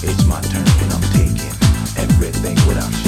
It's my turn and I'm taking everything without you.